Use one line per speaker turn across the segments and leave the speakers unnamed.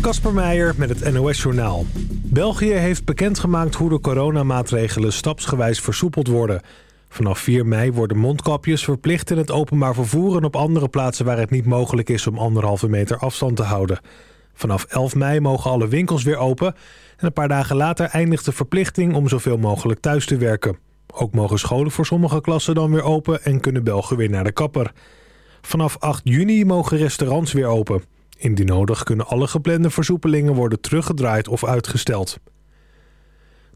Kasper Meijer met het NOS-journaal. België heeft bekendgemaakt hoe de coronamaatregelen stapsgewijs versoepeld worden. Vanaf 4 mei worden mondkapjes verplicht in het openbaar vervoer... en op andere plaatsen waar het niet mogelijk is om anderhalve meter afstand te houden. Vanaf 11 mei mogen alle winkels weer open... en een paar dagen later eindigt de verplichting om zoveel mogelijk thuis te werken. Ook mogen scholen voor sommige klassen dan weer open en kunnen Belgen weer naar de kapper. Vanaf 8 juni mogen restaurants weer open. Indien nodig kunnen alle geplande versoepelingen worden teruggedraaid of uitgesteld.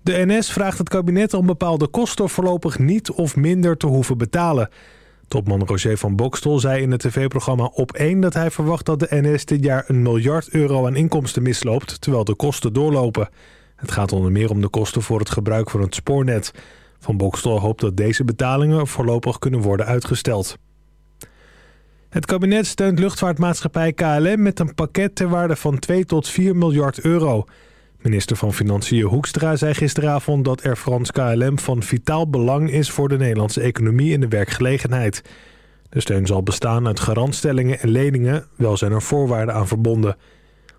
De NS vraagt het kabinet om bepaalde kosten voorlopig niet of minder te hoeven betalen. Topman Roger van Bokstel zei in het tv-programma Op 1 dat hij verwacht dat de NS dit jaar een miljard euro aan inkomsten misloopt, terwijl de kosten doorlopen. Het gaat onder meer om de kosten voor het gebruik van het spoornet. Van Bokstel hoopt dat deze betalingen voorlopig kunnen worden uitgesteld. Het kabinet steunt luchtvaartmaatschappij KLM met een pakket ter waarde van 2 tot 4 miljard euro. Minister van Financiën Hoekstra zei gisteravond dat Air France KLM van vitaal belang is voor de Nederlandse economie en de werkgelegenheid. De steun zal bestaan uit garantstellingen en leningen, wel zijn er voorwaarden aan verbonden.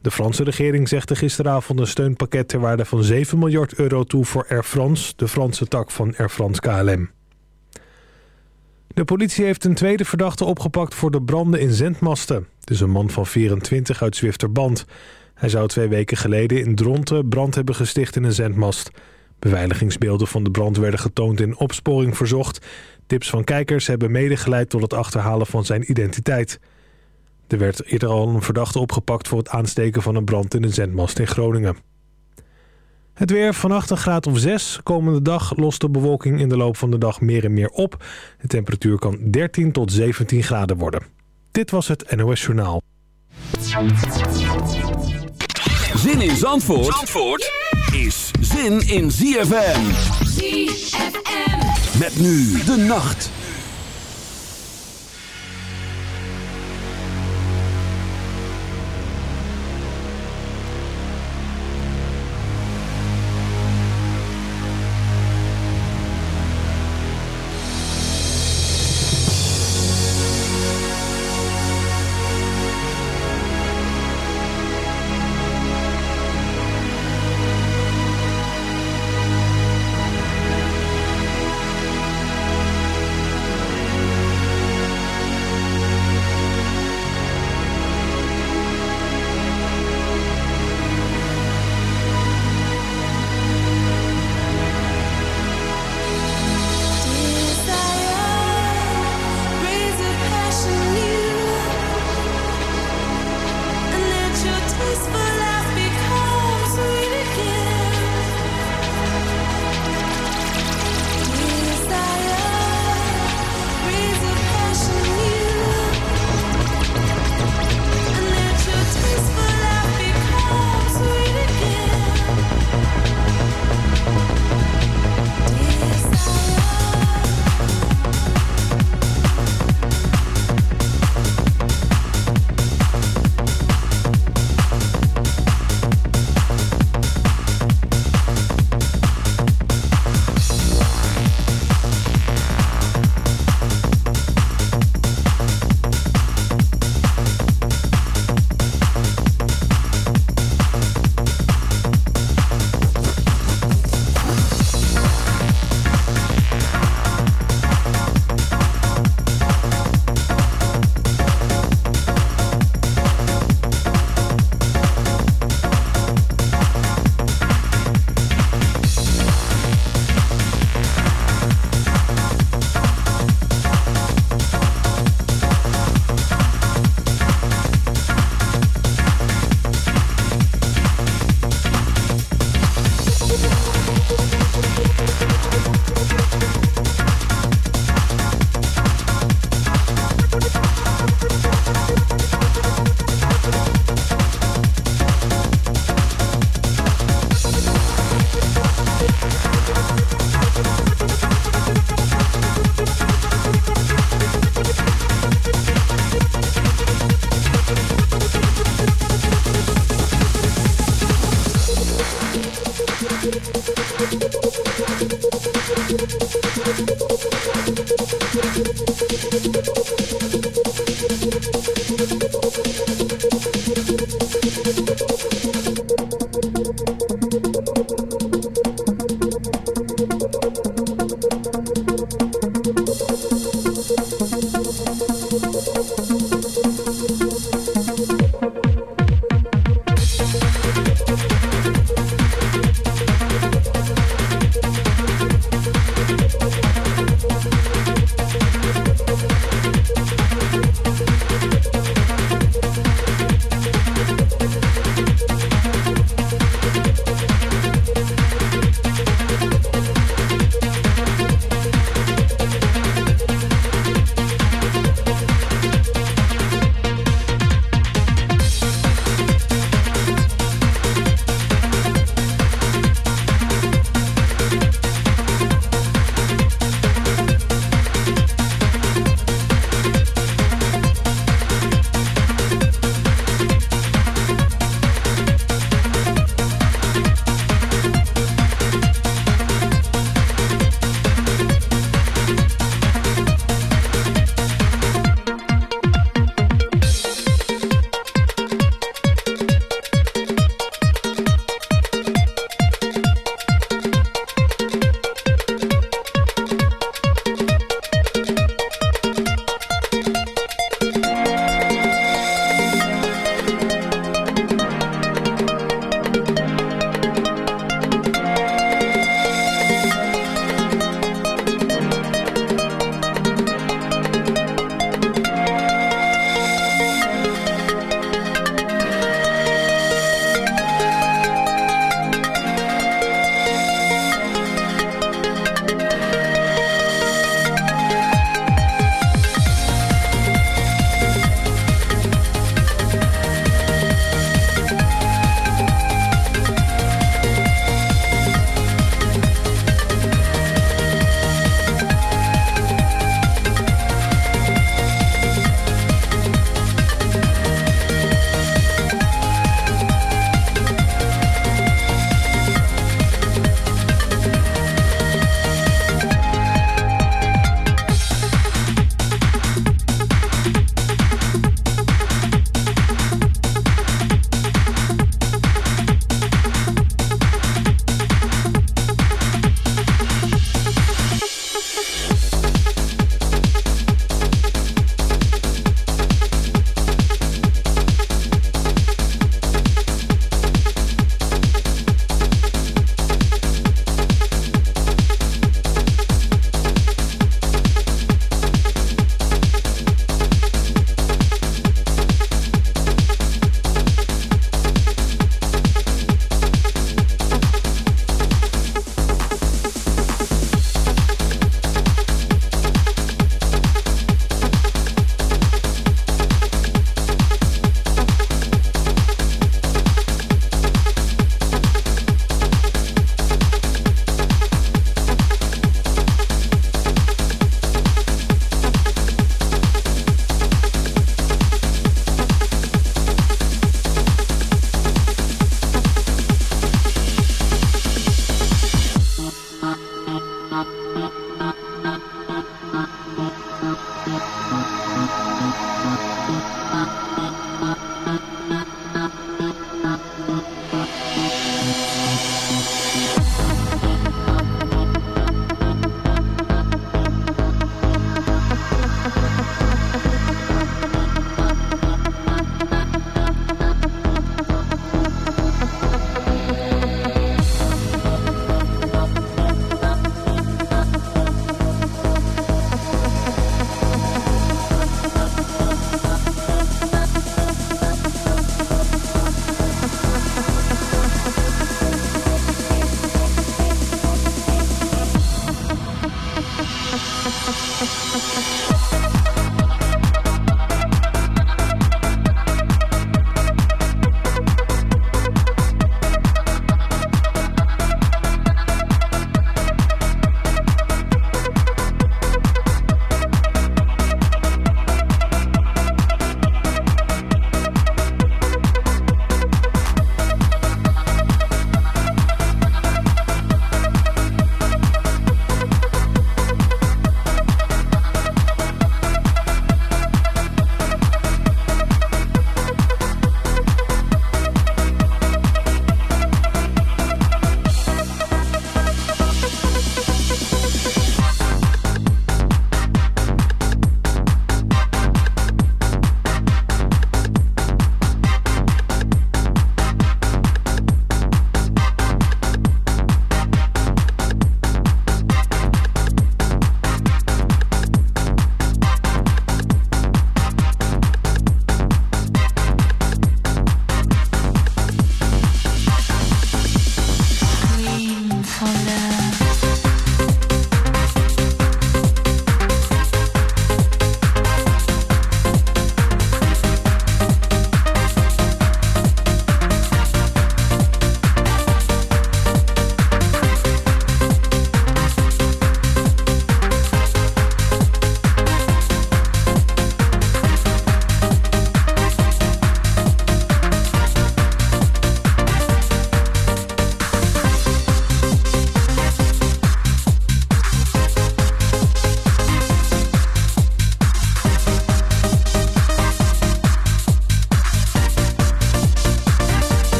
De Franse regering zegde gisteravond een steunpakket ter waarde van 7 miljard euro toe voor Air France, de Franse tak van Air France KLM. De politie heeft een tweede verdachte opgepakt voor de branden in zendmasten. Het is een man van 24 uit Zwifterband. Hij zou twee weken geleden in Dronten brand hebben gesticht in een zendmast. Beveiligingsbeelden van de brand werden getoond in opsporing verzocht. Tips van kijkers hebben medegeleid tot het achterhalen van zijn identiteit. Er werd eerder al een verdachte opgepakt voor het aansteken van een brand in een zendmast in Groningen. Het weer vannacht een graad of 6. Komende dag lost de bewolking in de loop van de dag meer en meer op. De temperatuur kan 13 tot 17 graden worden. Dit was het NOS Journaal.
Zin in Zandvoort, Zandvoort is zin in ZFM.
ZFM.
Met nu de nacht.